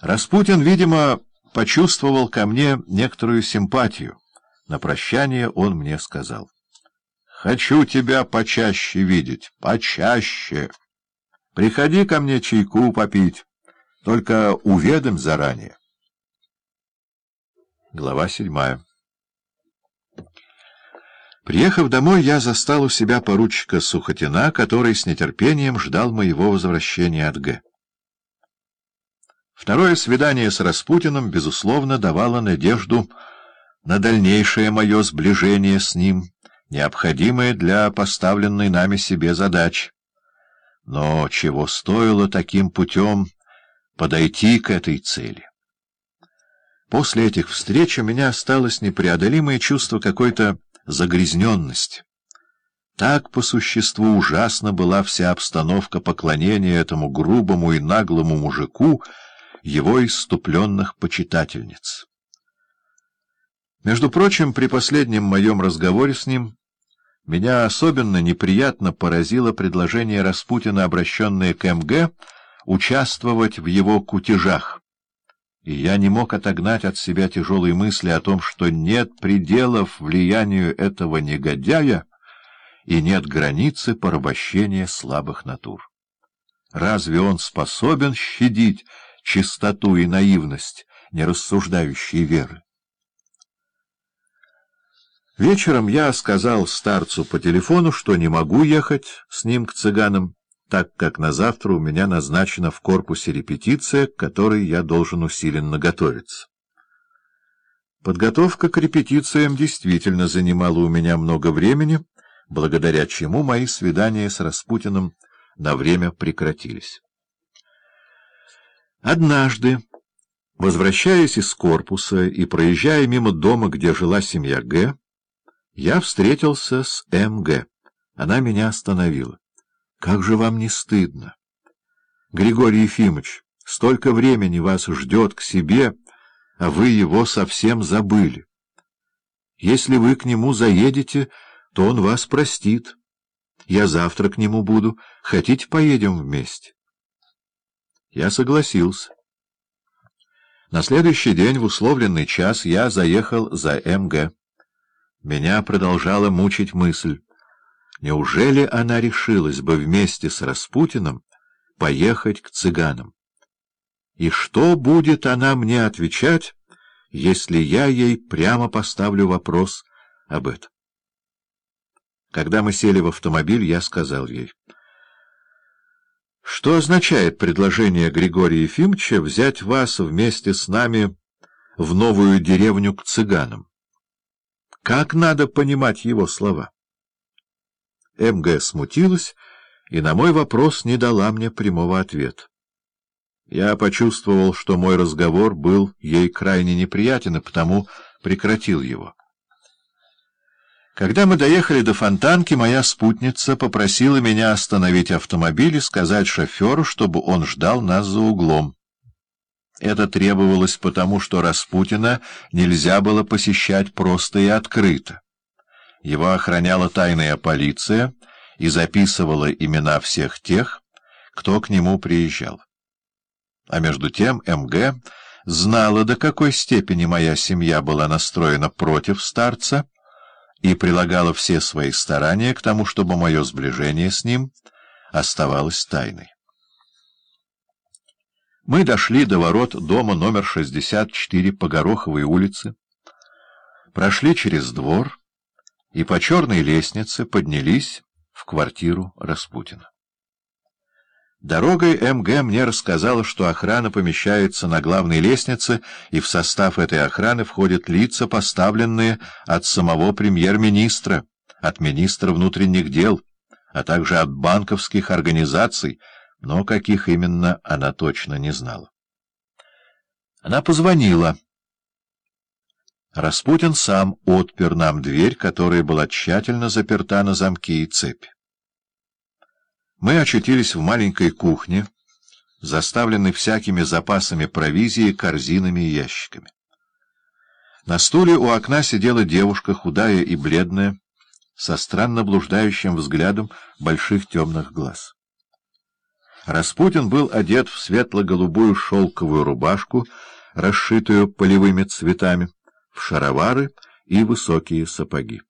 Распутин, видимо, почувствовал ко мне некоторую симпатию. На прощание он мне сказал. — Хочу тебя почаще видеть, почаще. Приходи ко мне чайку попить, только уведом заранее. Глава седьмая Приехав домой, я застал у себя поручика Сухотина, который с нетерпением ждал моего возвращения от Г. Второе свидание с Распутиным, безусловно, давало надежду на дальнейшее мое сближение с ним, необходимое для поставленной нами себе задачи. Но чего стоило таким путем подойти к этой цели? После этих встреч у меня осталось непреодолимое чувство какой-то загрязненности. Так по существу ужасно была вся обстановка поклонения этому грубому и наглому мужику, его иступленных почитательниц. Между прочим, при последнем моем разговоре с ним меня особенно неприятно поразило предложение Распутина, обращенное к МГ, участвовать в его кутежах. И я не мог отогнать от себя тяжелые мысли о том, что нет пределов влиянию этого негодяя и нет границы порабощения слабых натур. Разве он способен щадить чистоту и наивность нерассуждающей веры? Вечером я сказал старцу по телефону, что не могу ехать с ним к цыганам, так как на завтра у меня назначена в корпусе репетиция, к которой я должен усиленно готовиться. Подготовка к репетициям действительно занимала у меня много времени, благодаря чему мои свидания с Распутиным на время прекратились. Однажды, возвращаясь из корпуса и проезжая мимо дома, где жила семья Г., я встретился с М.Г. Она меня остановила. «Как же вам не стыдно? Григорий Ефимович, столько времени вас ждет к себе, а вы его совсем забыли. Если вы к нему заедете, то он вас простит. Я завтра к нему буду. Хотите, поедем вместе?» Я согласился. На следующий день в условленный час я заехал за М.Г. Меня продолжала мучить мысль. Неужели она решилась бы вместе с Распутиным поехать к цыганам? И что будет она мне отвечать, если я ей прямо поставлю вопрос об этом? Когда мы сели в автомобиль, я сказал ей... Что означает предложение Григория Ефимовича взять вас вместе с нами в новую деревню к цыганам? Как надо понимать его слова? МГ смутилась и на мой вопрос не дала мне прямого ответа. Я почувствовал, что мой разговор был ей крайне неприятен, и потому прекратил его. Когда мы доехали до Фонтанки, моя спутница попросила меня остановить автомобиль и сказать шоферу, чтобы он ждал нас за углом. Это требовалось потому, что Распутина нельзя было посещать просто и открыто. Его охраняла тайная полиция и записывала имена всех тех, кто к нему приезжал. А между тем МГ знала, до какой степени моя семья была настроена против старца, и прилагала все свои старания к тому, чтобы мое сближение с ним оставалось тайной. Мы дошли до ворот дома номер 64 по Гороховой улице, прошли через двор и по черной лестнице поднялись в квартиру Распутина. Дорогой МГ мне рассказала, что охрана помещается на главной лестнице, и в состав этой охраны входят лица, поставленные от самого премьер-министра, от министра внутренних дел, а также от банковских организаций, но каких именно она точно не знала. Она позвонила. Распутин сам отпер нам дверь, которая была тщательно заперта на замки и цепи. Мы очутились в маленькой кухне, заставленной всякими запасами провизии, корзинами и ящиками. На стуле у окна сидела девушка, худая и бледная, со странно блуждающим взглядом больших темных глаз. Распутин был одет в светло-голубую шелковую рубашку, расшитую полевыми цветами, в шаровары и высокие сапоги.